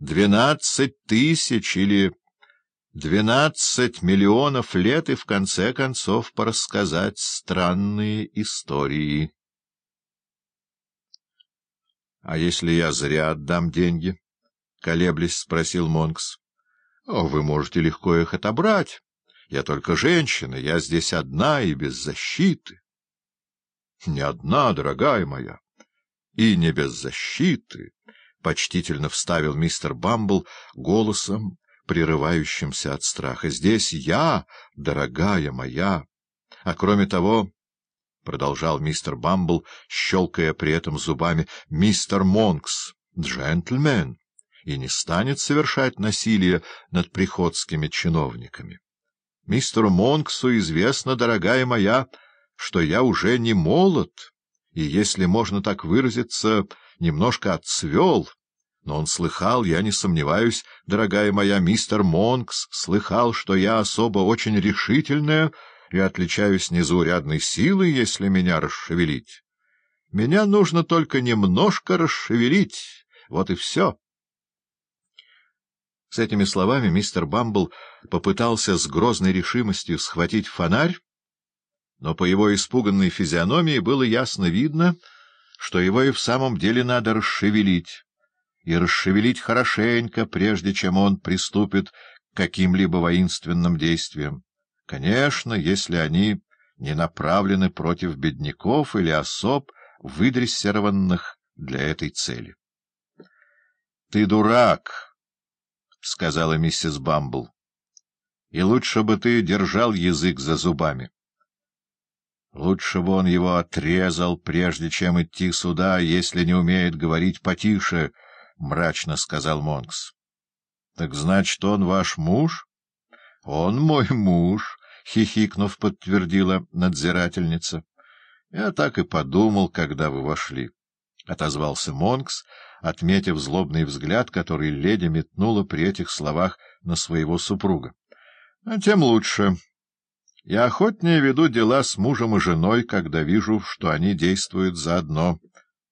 Двенадцать тысяч или двенадцать миллионов лет и, в конце концов, порассказать странные истории. — А если я зря отдам деньги? — колеблясь спросил Монкс. — Вы можете легко их отобрать. Я только женщина, я здесь одна и без защиты. — Не одна, дорогая моя, и не без защиты, — почтительно вставил мистер Бамбл голосом, прерывающимся от страха. — Здесь я, дорогая моя. А кроме того, — продолжал мистер Бамбл, щелкая при этом зубами, — мистер Монкс, джентльмен, и не станет совершать насилие над приходскими чиновниками. Мистеру Монксу известно, дорогая моя, что я уже не молод, и, если можно так выразиться, немножко отцвел. Но он слыхал, я не сомневаюсь, дорогая моя, мистер Монкс слыхал, что я особо очень решительная и отличаюсь незаурядной силой, если меня расшевелить. Меня нужно только немножко расшевелить, вот и все. С этими словами мистер Бамбл попытался с грозной решимостью схватить фонарь, но по его испуганной физиономии было ясно видно, что его и в самом деле надо расшевелить, и расшевелить хорошенько, прежде чем он приступит к каким-либо воинственным действиям. Конечно, если они не направлены против бедняков или особ, выдрессированных для этой цели. — Ты дурак! —— сказала миссис Бамбл. — И лучше бы ты держал язык за зубами. — Лучше бы он его отрезал, прежде чем идти сюда, если не умеет говорить потише, — мрачно сказал Монкс. — Так значит, он ваш муж? — Он мой муж, — хихикнув, подтвердила надзирательница. — Я так и подумал, когда вы вошли, — отозвался Монкс, — отметив злобный взгляд, который леди метнула при этих словах на своего супруга. — Тем лучше. Я охотнее веду дела с мужем и женой, когда вижу, что они действуют заодно.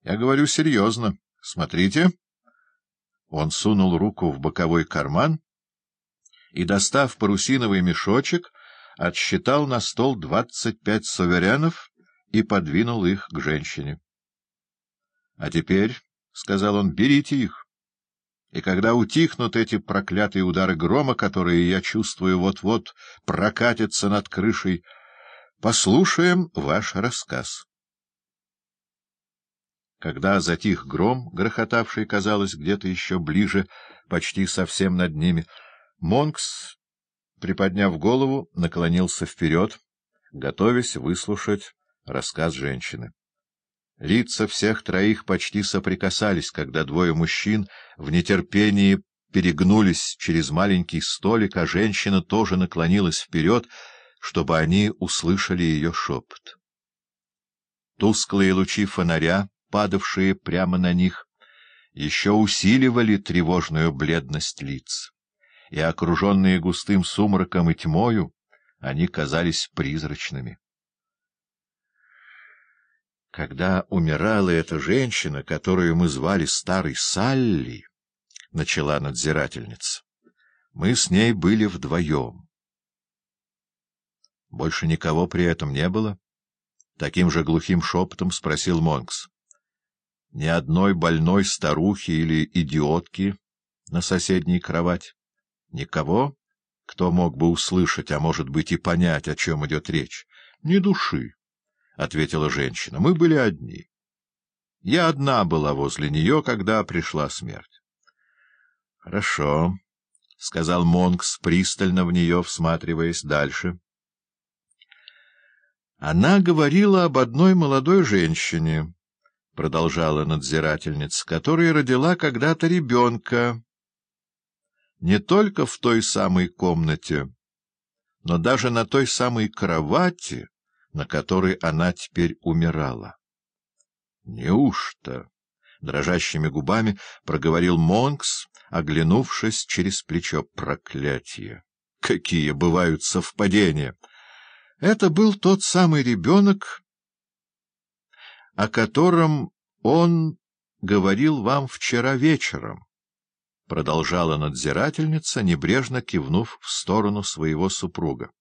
Я говорю серьезно. Смотрите. Он сунул руку в боковой карман и, достав парусиновый мешочек, отсчитал на стол двадцать пять суверенов и подвинул их к женщине. — А теперь... — сказал он, — берите их. И когда утихнут эти проклятые удары грома, которые, я чувствую, вот-вот прокатятся над крышей, послушаем ваш рассказ. Когда затих гром, грохотавший, казалось, где-то еще ближе, почти совсем над ними, Монкс, приподняв голову, наклонился вперед, готовясь выслушать рассказ женщины. Лица всех троих почти соприкасались, когда двое мужчин в нетерпении перегнулись через маленький столик, а женщина тоже наклонилась вперед, чтобы они услышали ее шепот. Тусклые лучи фонаря, падавшие прямо на них, еще усиливали тревожную бледность лиц, и, окруженные густым сумраком и тьмою, они казались призрачными. Когда умирала эта женщина, которую мы звали Старой Салли, — начала надзирательница, — мы с ней были вдвоем. Больше никого при этом не было? Таким же глухим шепотом спросил Монкс. Ни одной больной старухи или идиотки на соседней кровать? Никого, кто мог бы услышать, а может быть и понять, о чем идет речь? Ни души. — ответила женщина. — Мы были одни. Я одна была возле нее, когда пришла смерть. — Хорошо, — сказал Монкс, пристально в нее всматриваясь дальше. — Она говорила об одной молодой женщине, — продолжала надзирательница, — которая родила когда-то ребенка. Не только в той самой комнате, но даже на той самой кровати, на которой она теперь умирала. — Неужто? — дрожащими губами проговорил Монкс, оглянувшись через плечо. — Проклятие! Какие бывают совпадения! Это был тот самый ребенок, о котором он говорил вам вчера вечером. продолжала надзирательница, небрежно кивнув в сторону своего супруга.